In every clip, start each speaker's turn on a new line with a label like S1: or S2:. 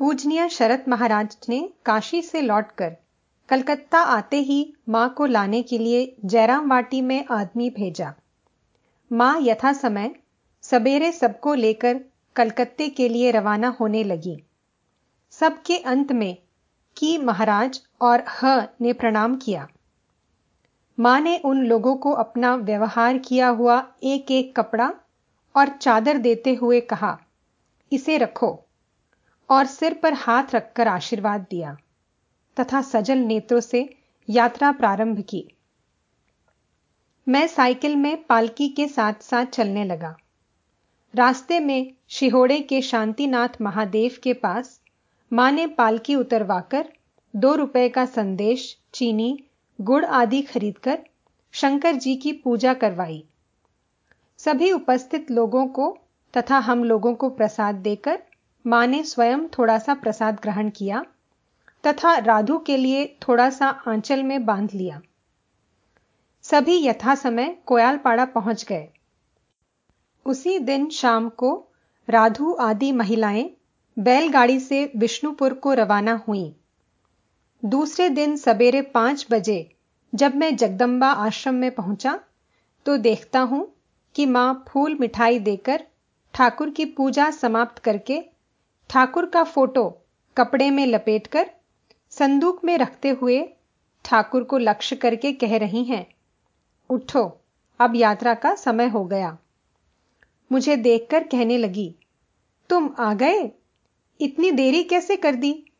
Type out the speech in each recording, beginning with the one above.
S1: पूजनीय शरत महाराज ने काशी से लौटकर कलकत्ता आते ही माँ को लाने के लिए जयराम वाटी में आदमी भेजा। माँ यथा समय सबेरे सबको लेकर कलकत्ते के लिए रवाना होने लगी। सबके अंत में की महाराज और ह ने प्रणाम किया। माँ ने उन लोगों को अपना व्यवहार किया हुआ एक एक कपड़ा और चादर देते हुए कहा, इसे रखो। और सिर पर हाथ रखकर आशीर्वाद दिया, तथा सजल नेत्रों से यात्रा प्रारंभ की। मैं साइकिल में पालकी के साथ साथ चलने लगा। रास्ते में शिहोड़े के शांतिनाथ महादेव के पास माँ ने पालकी उतरवाकर दो रुपए का संदेश, चीनी, गुड़ आदि खरीदकर शंकर जी की पूजा करवाई। सभी उपस्थित लोगों को तथा हम लोगों को प्रसाद देकर माँ ने स्वयं थोड़ा सा प्रसाद ग्रहण किया तथा राधु के लिए थोड़ा सा आंचल में बाँध लिया। सभी यथा समय कोयालपाड़ा पहुँच गए। उसी दिन शाम को राधु आदि महिलाएँ बैलगाड़ी से विष्णुपुर को रवाना हुई। दूसरे दिन सवेरे पाँच बजे जब मैं जगदंबा आश्रम में पहुँचा तो देखता हूँ कि माँ फूल मिठाई देकर ठाकुर की पूजा समाप्त करके ठाकुर का फ़ोटो कपड़े में लपेटकर संदूक में रखते हुए ठाकुर को लक्ष्य करके कह रही हैं, उठो, अब यात्रा का समय हो गया। मुझे देखकर कहने लगी, तुम आ गए? इतनी देरी कैसे कर दी?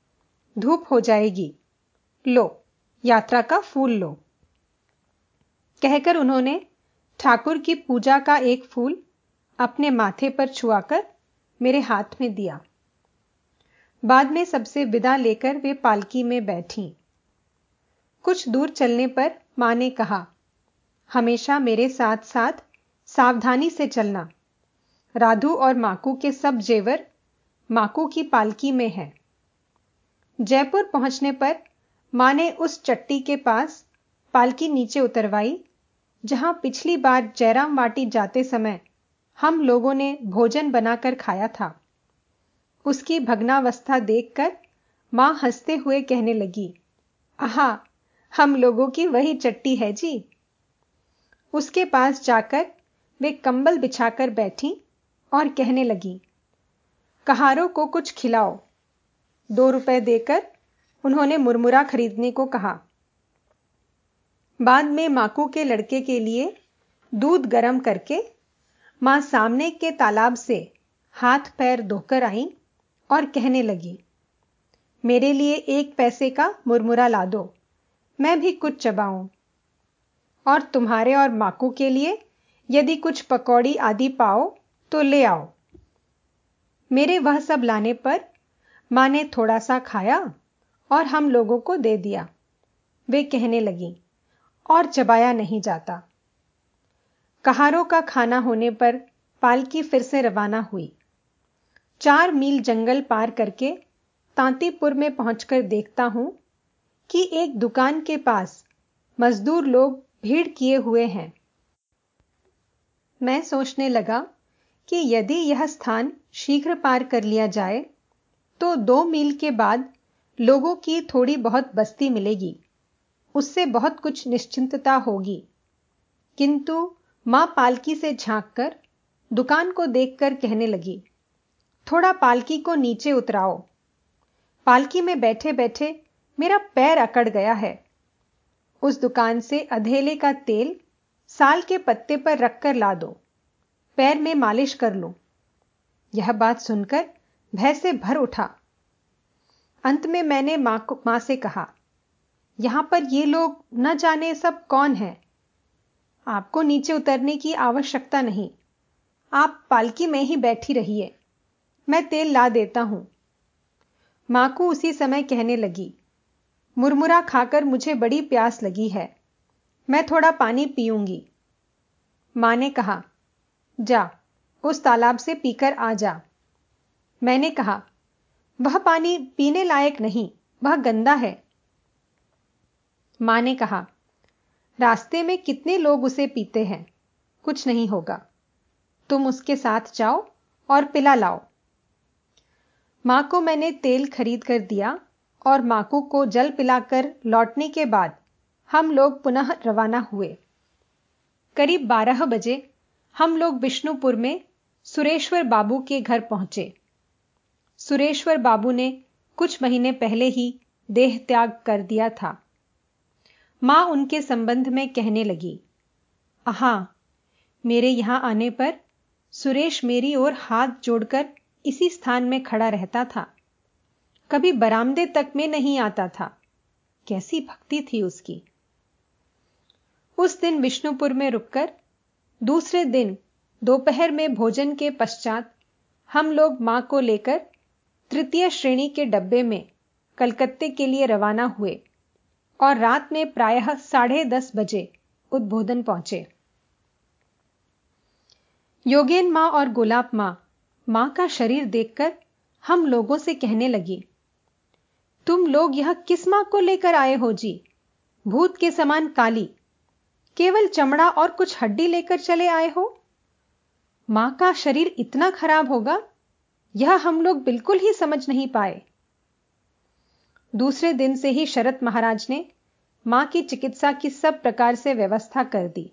S1: धूप हो जाएगी। लो, यात्रा का फूल लो। कहकर उन्होंने ठाकुर की पूजा का एक फूल अपने माथे पर छुआकर मेरे हाथ में दिया। बाद में सबसे विदा लेकर वे पालकी में बैठी। कुछ दूर चलने पर माँ ने कहा, हमेशा मेरे साथ साथ सावधानी से चलना। राधु और माकू के सब जेवर माकू की पालकी में है। जयपुर पहुँचने पर माँ ने उस चट्टी के पास पालकी नीचे उतरवाई, जहाँ पिछली बार जयराम वाटी जाते समय हम लोगों ने भोजन बनाकर खाया था। उसकी भग्नावस्था देखकर माँ हँसते हुए कहने लगी, आहा, हम लोगों की वही चट्टी है जी। उसके पास जाकर वे कंबल बिछाकर बैठी और कहने लगी, कहारों को कुछ खिलाओ। दो रुपए देकर उन्होंने मुरमुरा खरीदने को कहा। बाद में माकू के लड़के के लिए दूध गर्म करके माँ सामने के तालाब से हाथ पैर धोकर आई और कहने लगी, मेरे लिए एक पैसे का मुरमुरा ला दो, मैं भी कुछ चबाऊं। और तुम्हारे और माकू के लिए यदि कुछ पकौड़ी आदि पाओ तो ले आओ। मेरे वह सब लाने पर माँ ने थोड़ा सा खाया और हम लोगों को दे दिया। वे कहने लगी, और चबाया नहीं जाता। कहारों का खाना होने पर पालकी फिर से रवाना हुई। चार मील जंगल पार करके तांतीपुर में पहुंचकर देखता हूँ कि एक दुकान के पास मजदूर लोग भीड़ किए हुए हैं। मैं सोचने लगा कि यदि यह स्थान शीघ्र पार कर लिया जाए तो दो मील के बाद लोगों की थोड़ी बहुत बस्ती मिलेगी। उससे बहुत कुछ निश्चिंतता होगी। किंतु माँ पालकी से झांककर दुकान को देखकर कहने लगी थोड़ा पालकी को नीचे उतराओ। पालकी में बैठे बैठे मेरा पैर अकड़ गया है। उस दुकान से अधेले का तेल साल के पत्ते पर रखकर ला दो। पैर में मालिश कर लो। यह बात सुनकर भय से भर उठा। अंत में मैंने माँ को, माँ से कहा, यहाँ पर ये लोग न जाने सब कौन है। आपको नीचे उतरने की आवश्यकता नहीं। आप पालकी में ही बैठी रहिए। मैं तेल ला देता हूँ। माँ को उसी समय कहने लगी, मुरमुरा खाकर मुझे बड़ी प्यास लगी है, मैं थोड़ा पानी पीऊँगी। माँ ने कहा, जा, उस तालाब से पीकर आ जा। मैंने कहा, वह पानी पीने लायक नहीं, वह गंदा है। माँ ने कहा, रास्ते में कितने लोग उसे पीते हैं, कुछ नहीं होगा। तुम उसके साथ जाओ और पिला लाओ। माँ को मैंने तेल खरीद कर दिया और माकू को जल पिलाकर लौटने के बाद हम लोग पुनः रवाना हुए। करीब बारह बजे हम लोग बिष्णुपुर में सुरेश्वर बाबू के घर पहुँचे। सुरेश्वर बाबू ने कुछ महीने पहले ही देह त्याग कर दिया था। माँ उनके संबंध में कहने लगी, आहा, मेरे यहाँ आने पर सुरेश मेरी ओर हाथ जोड़कर इसी स्थान में खड़ा रहता था। कभी बरामदे तक में नहीं आता था। कैसी भक्ति थी उसकी। उस दिन विष्णुपुर में रुककर, दूसरे दिन दोपहर में भोजन के पश्चात हम लोग माँ को लेकर तृतीय श्रेणी के डब्बे में कलकत्ते के लिए रवाना हुए और रात में प्रायः साढ़े दस बजे उद्बोधन पहुँचे। योगेन माँ और गुलाब माँ माँ का शरीर देखकर हम लोगों से कहने लगी, तुम लोग यह किस माँ को लेकर आए हो जी? भूत के समान काली। केवल चमड़ा और कुछ हड्डी लेकर चले आए हो? माँ का शरीर इतना खराब होगा, यह हम लोग बिल्कुल ही समझ नहीं पाए। दूसरे दिन से ही शरत महाराज ने माँ की चिकित्सा की सब प्रकार से व्यवस्था कर दी।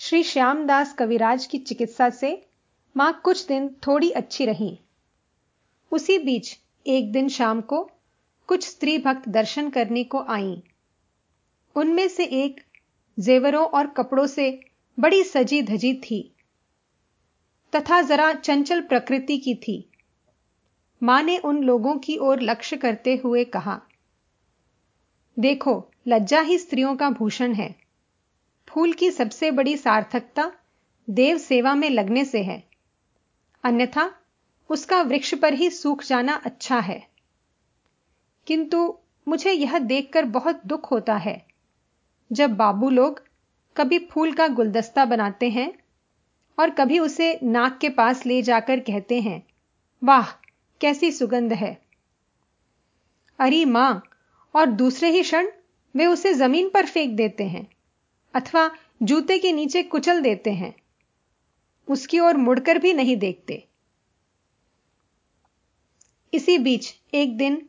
S1: श्री श्यामदास कविराज की चिकित्सा से माँ कुछ दिन थोड़ी अच्छी रही। उसी बीच एक दिन शाम को कुछ स्त्री भक्त दर्शन करने को आईं। उनमें से एक जेवरों और कपड़ों से बड़ी सजी धजी थी तथा जरा चंचल प्रकृति की थी। माँ ने उन लोगों की ओर लक्ष्य करते हुए कहा, देखो, लज्जा ही स्त्रियों का भूषण है। फूल की सबसे बड़ी सार्थकता देव सेवा में लगने से है। अन्यथा उसका वृक्ष पर ही सूख जाना अच्छा है। किंतु मुझे यह देखकर बहुत दुख होता है। जब बाबू लोग कभी फूल का गुलदस्ता बनाते हैं और कभी उसे नाक के पास ले जाकर कहते हैं, वाह, कैसी सुगंध है। अरे माँ, और दूसरे ही क्षण वे उसे ज़मीन पर फेंक देते हैं अथवा जूते के नीचे कुचल देते हैं। उसकी ओर मुड़कर भी नहीं देखते। इसी बीच एक दिन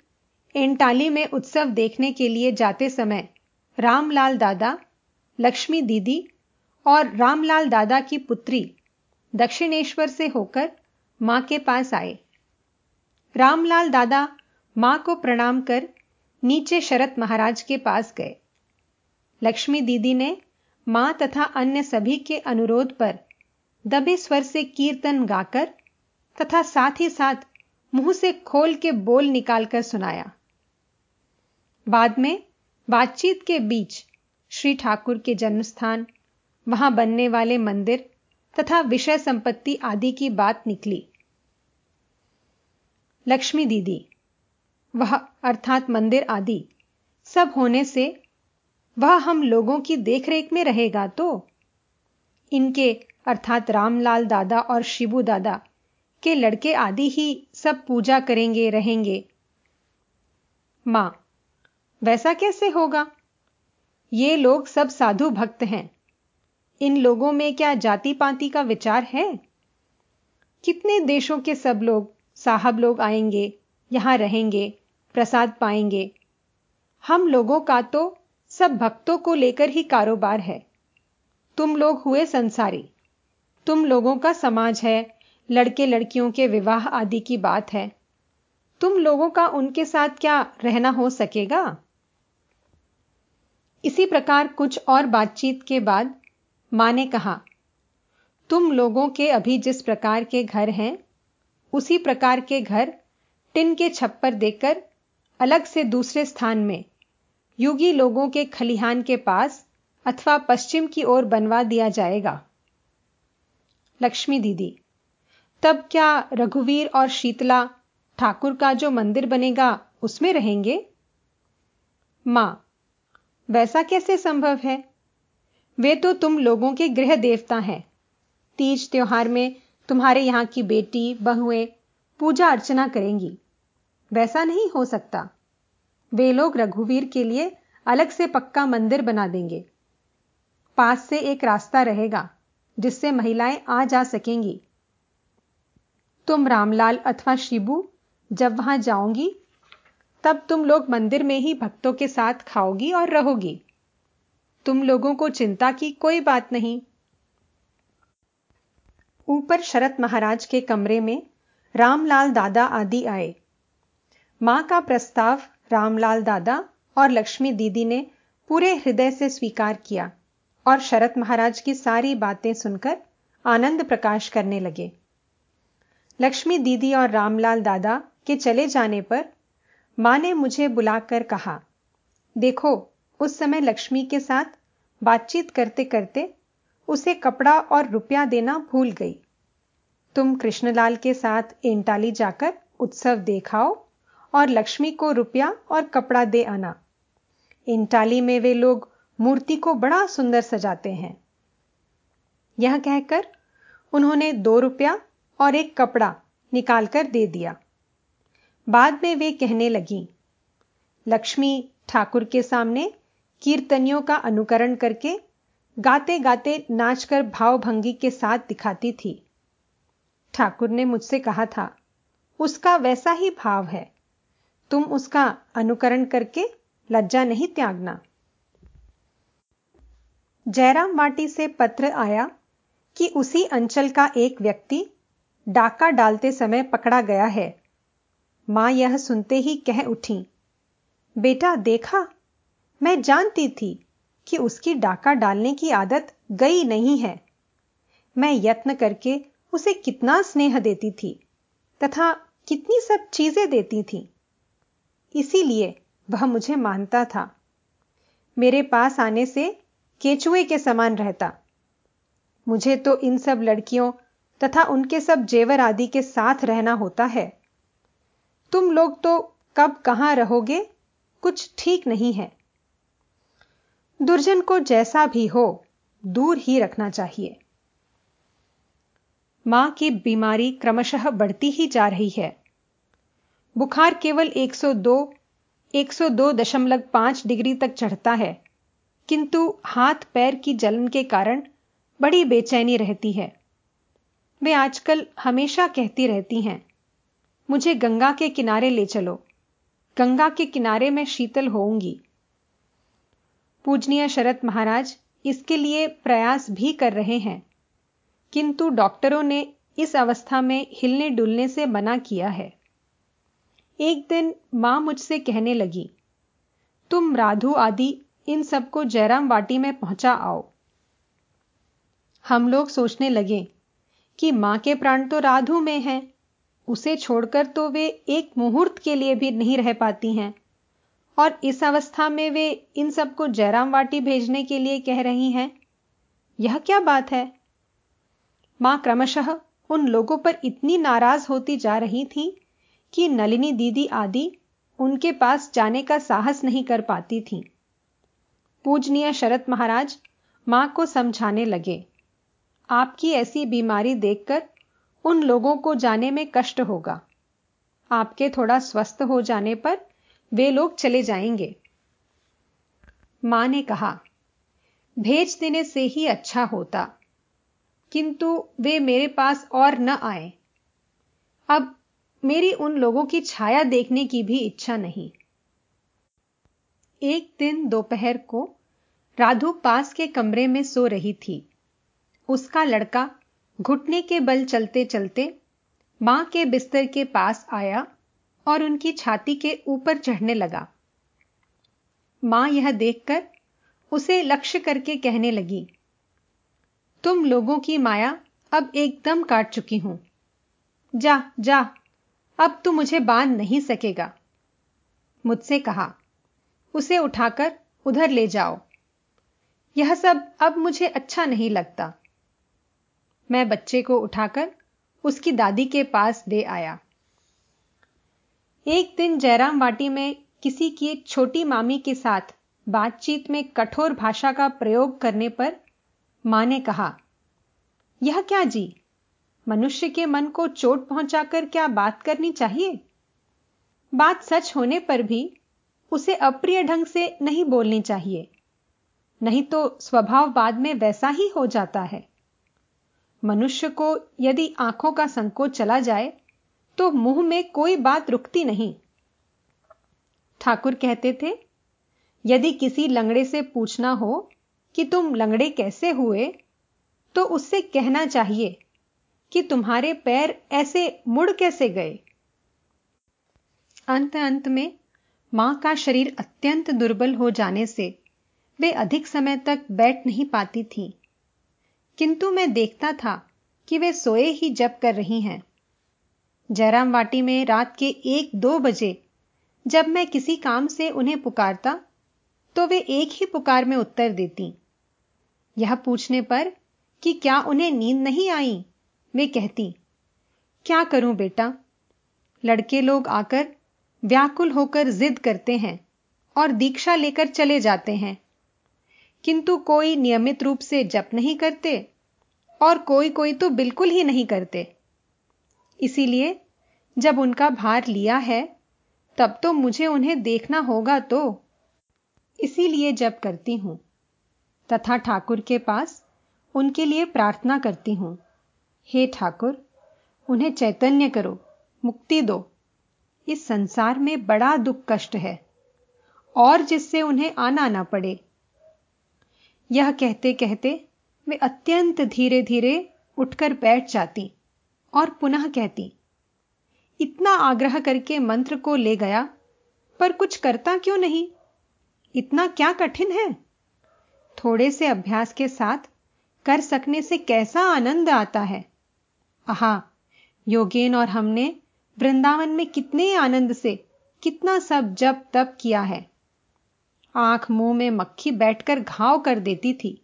S1: एंटाली में उत्सव देखने के लिए जाते समय रामलाल दादा, लक्ष्मी दीदी और रामलाल दादा की पुत्री दक्षिणेश्वर से होकर माँ के पास आए। रामलाल दादा माँ को प्रणाम कर नीचे शरत महाराज के पास गए। लक्ष्मी दीदी ने माँ तथा अन्य सभी के अनुरोध पर दबे स्वर से कीर्तन गाकर तथा साथ ही साथ मुँह से खोल के बोल निकालकर सुनाया। बाद में बातचीत के बीच श्री ठाकुर के जन्मस्थान, वहाँ बनने वाले मंदिर तथा विषय संपत्ति आदि की बात निकली। लक्ष्मी दीदी, वह अर्थात मंदिर आदि सब होने से वह हम लोगों की देखरेख में रहेगा तो? इनके अर्थात रामलाल दादा और शिबू दादा, के लड़के आदि ही सब पूजा करेंगे, रहेंगे। माँ, वैसा कैसे होगा? ये लोग सब साधु भक्त हैं। इन लोगों में क्या जाति पाति का विचार है? कितने देशों के सब लोग, साहब लोग आएँगे, यहाँ रहेंगे, प्रसाद पाएँगे। हम लोगों का तो सब भक्तों को लेकर ही कारोबार है। तुम लोग हुए संसारी। तुम लोगों का समाज है, लड़के लड़कियों के विवाह आदि की बात है। तुम लोगों का उनके साथ क्या रहना हो सकेगा? इसी प्रकार कुछ और बातचीत के बाद माँ ने कहा, तुम लोगों के अभी जिस प्रकार के घर हैं, उसी प्रकार के घर टिन के छप्पर देकर अलग से दूसरे स्थान में युगी लोगों के खलिहान के पास अथवा पश्चिम की ओर बनवा दिया जाएगा। लक्ष्मी दीदी। तब क्या रघुवीर और शीतला ठाकुर का जो मंदिर बनेगा, उसमें रहेंगे? माँ, वैसा कैसे संभव है? वे तो तुम लोगों के गृह देवता हैं। तीज त्योहार में तुम्हारे यहाँ की बेटी, बहुएँ पूजा अर्चना करेंगी। वैसा नहीं हो सकता। वे लोग रघुवीर के लिए अलग से पक्का मंदिर बना देंगे। पास से एक रास्ता रहेगा। जिससे महिलाएँ आ जा सकेंगी। तुम रामलाल अथवा शिबू, जब वहाँ जाऊँगी, तब तुम लोग मंदिर में ही भक्तों के साथ खाओगी और रहोगी। तुम लोगों को चिंता की कोई बात नहीं। ऊपर शरत महाराज के कमरे में रामलाल दादा आदि आए। माँ का प्रस्ताव रामलाल दादा और लक्ष्मी दीदी ने पूरे हृदय से स्वीकार किया। और शरत महाराज की सारी बातें सुनकर आनंद प्रकाश करने लगे। लक्ष्मी दीदी और रामलाल दादा के चले जाने पर माँ ने मुझे बुलाकर कहा, देखो, उस समय लक्ष्मी के साथ बातचीत करते करते उसे कपड़ा और रुपया देना भूल गई। तुम कृष्णलाल के साथ एंटाली जाकर उत्सव देखाओ और लक्ष्मी को रुपया और कपड़ा दे आना। इंटाली में वे लोग मूर्ति को बड़ा सुंदर सजाते हैं। यह कहकर उन्होंने दो रुपया और एक कपड़ा निकालकर दे दिया। बाद में वे कहने लगी, लक्ष्मी ठाकुर के सामने कीर्तनियों का अनुकरण करके गाते गाते नाचकर भावभंगी के साथ दिखाती थी। ठाकुर ने मुझसे कहा था, उसका वैसा ही भाव है। तुम उसका अनुकरण करके लज्जा नहीं त्यागना। जयराम माटी से पत्र आया कि उसी अंचल का एक व्यक्ति डाका डालते समय पकड़ा गया है। माँ यह सुनते ही कह उठी, बेटा, देखा? मैं जानती थी कि उसकी डाका डालने की आदत गई नहीं है। मैं यत्न करके उसे कितना स्नेह देती थी तथा कितनी सब चीज़ें देती थी। इसीलिए वह मुझे मानता था। मेरे पास आने से केचुए के समान रहता। मुझे तो इन सब लड़कियों तथा उनके सब जेवर आदि के साथ रहना होता है। तुम लोग तो कब कहाँ रहोगे? कुछ ठीक नहीं है। दुर्जन को जैसा भी हो, दूर ही रखना चाहिए। माँ की बीमारी क्रमशः बढ़ती ही जा रही है। बुखार केवल 102 102.5 डिग्री तक चढ़ता है। किंतु हाथ पैर की जलन के कारण बड़ी बेचैनी रहती है। वे आजकल हमेशा कहती रहती हैं, मुझे गंगा के किनारे ले चलो। गंगा के किनारे में शीतल होऊँगी। पूजनीय शरत महाराज इसके लिए प्रयास भी कर रहे हैं, किंतु डॉक्टरों ने इस अवस्था में हिलने डुलने से मना किया है। एक दिन माँ मुझसे कहने लगी, तुम राधु आदि इन सबको जयराम वाटी में पहुँचा आओ। हम लोग सोचने लगे कि माँ के प्राण तो राधु में हैं, उसे छोड़कर तो वे एक मुहूर्त के लिए भी नहीं रह पाती हैं। और इस अवस्था में वे इन सबको जयराम वाटी भेजने के लिए कह रही हैं, यह क्या बात है? माँ क्रमशः उन लोगों पर इतनी नाराज़ होती जा रही थी कि नलिनी दीदी आदि उनके पास जाने का साहस नहीं कर पाती थी। पूजनीय शरत महाराज माँ को समझाने लगे। आपकी ऐसी बीमारी देखकर उन लोगों को जाने में कष्ट होगा। आपके थोड़ा स्वस्थ हो जाने पर वे लोग चले जाएँगे। माँ ने कहा, भेज देने से ही अच्छा होता। किंतु वे मेरे पास और न आए। अब मेरी उन लोगों की छाया देखने की भी इच्छा नहीं। एक दिन दोपहर को राधु पास के कमरे में सो रही थी। उसका लड़का घुटने के बल चलते चलते माँ के बिस्तर के पास आया और उनकी छाती के ऊपर चढ़ने लगा। माँ यह देखकर उसे लक्ष्य करके कहने लगी, तुम लोगों की माया अब एकदम काट चुकी हूँ। जा जा, अब तू मुझे बाँध नहीं सकेगा। मुझसे कहा उसे उठाकर उधर ले जाओ। यह सब अब मुझे अच्छा नहीं लगता। मैं बच्चे को उठाकर उसकी दादी के पास दे आया। एक दिन जयराम वाटी में किसी की एक छोटी मामी के साथ बातचीत में कठोर भाषा का प्रयोग करने पर माँ ने कहा, यह क्या जी? मनुष्य के मन को चोट पहुंचाकर क्या बात करनी चाहिए? बात सच होने पर भी उसे अप्रिय ढंग से नहीं बोलनी चाहिए। नहीं तो स्वभाव बाद में वैसा ही हो जाता है। मनुष्य को यदि आँखों का संकोच चला जाए तो मुँह में कोई बात रुकती नहीं। ठाकुर कहते थे, यदि किसी लंगड़े से पूछना हो कि तुम लंगड़े कैसे हुए तो उससे कहना चाहिए कि तुम्हारे पैर ऐसे मुड़ कैसे गए? अंत अंत में माँ का शरीर अत्यंत दुर्बल हो जाने से वे अधिक समय तक बैठ नहीं पाती थी। किंतु मैं देखता था कि वे सोए ही जप कर रही हैं। जयराम वाटी में रात के एक दो बजे जब मैं किसी काम से उन्हें पुकारता तो वे एक ही पुकार में उत्तर देती। यह पूछने पर कि क्या उन्हें नींद नहीं आई? वे कहती, क्या करूँ बेटा? लड़के लोग आकर व्याकुल होकर जिद करते हैं और दीक्षा लेकर चले जाते हैं। किंतु कोई नियमित रूप से जप नहीं करते और कोई कोई तो बिल्कुल ही नहीं करते। इसीलिए जब उनका भार लिया है, तब तो मुझे उन्हें देखना होगा तो। इसीलिए जप करती हूँ। तथा ठाकुर के पास उनके लिए प्रार्थना करती हूँ। हे ठाकुर, उन्हें चैतन्य करो, मुक्ति दो। इस संसार में बड़ा दुख कष्ट है और जिससे उन्हें आना ना पड़े। यह कहते कहते वे अत्यंत धीरे धीरे उठकर बैठ जाती और पुनः कहती, इतना आग्रह करके मंत्र को ले गया, पर कुछ करता क्यों नहीं? इतना क्या कठिन है? थोड़े से अभ्यास के साथ कर सकने से कैसा आनंद आता है? आहा, योगेन और हमने वृंदावन में कितने आनंद से, कितना सब जब तब किया है। आँख मुँह में मक्खी बैठकर घाव कर देती थी,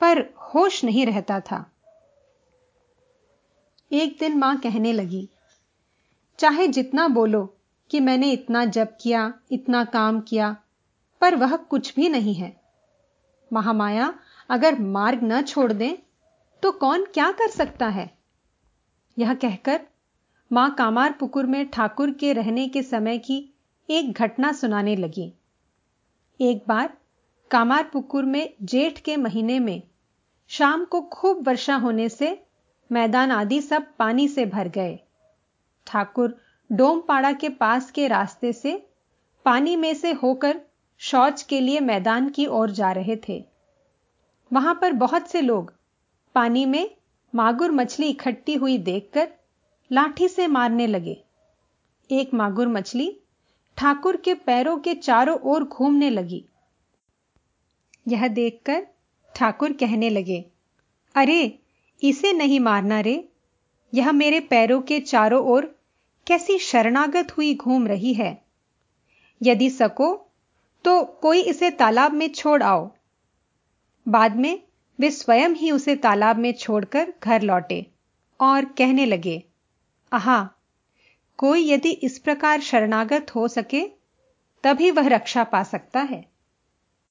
S1: पर होश नहीं रहता था। एक दिन माँ कहने लगी, चाहे जितना बोलो कि मैंने इतना जप किया, इतना काम किया, पर वह कुछ भी नहीं है। महामाया, अगर मार्ग न छोड़ दें तो कौन क्या कर सकता है? यह कहकर माँ कामार पुकुर में ठाकुर के रहने के समय की एक घटना सुनाने लगी। एक बार कामार पुकुर में जेठ के महीने में शाम को खूब वर्षा होने से मैदान आदि सब पानी से भर गए। ठाकुर डोमपाड़ा के पास के रास्ते से पानी में से होकर शौच के लिए मैदान की ओर जा रहे थे। वहाँ पर बहुत से लोग पानी में मागुर मछली इकट्ठी हुई देखकर लाठी से मारने लगे। एक मागुर मछली ठाकुर के पैरों के चारों ओर घूमने लगी। यह देखकर ठाकुर कहने लगे, अरे, इसे नहीं मारना रे। यह मेरे पैरों के चारों ओर कैसी शरणागत हुई घूम रही है। यदि सको तो कोई इसे तालाब में छोड़ आओ। बाद में वे स्वयं ही उसे तालाब में छोड़कर घर लौटे और कहने लगे आहा कोई यदि इस प्रकार शरणागत हो सके तभी वह रक्षा पा सकता है।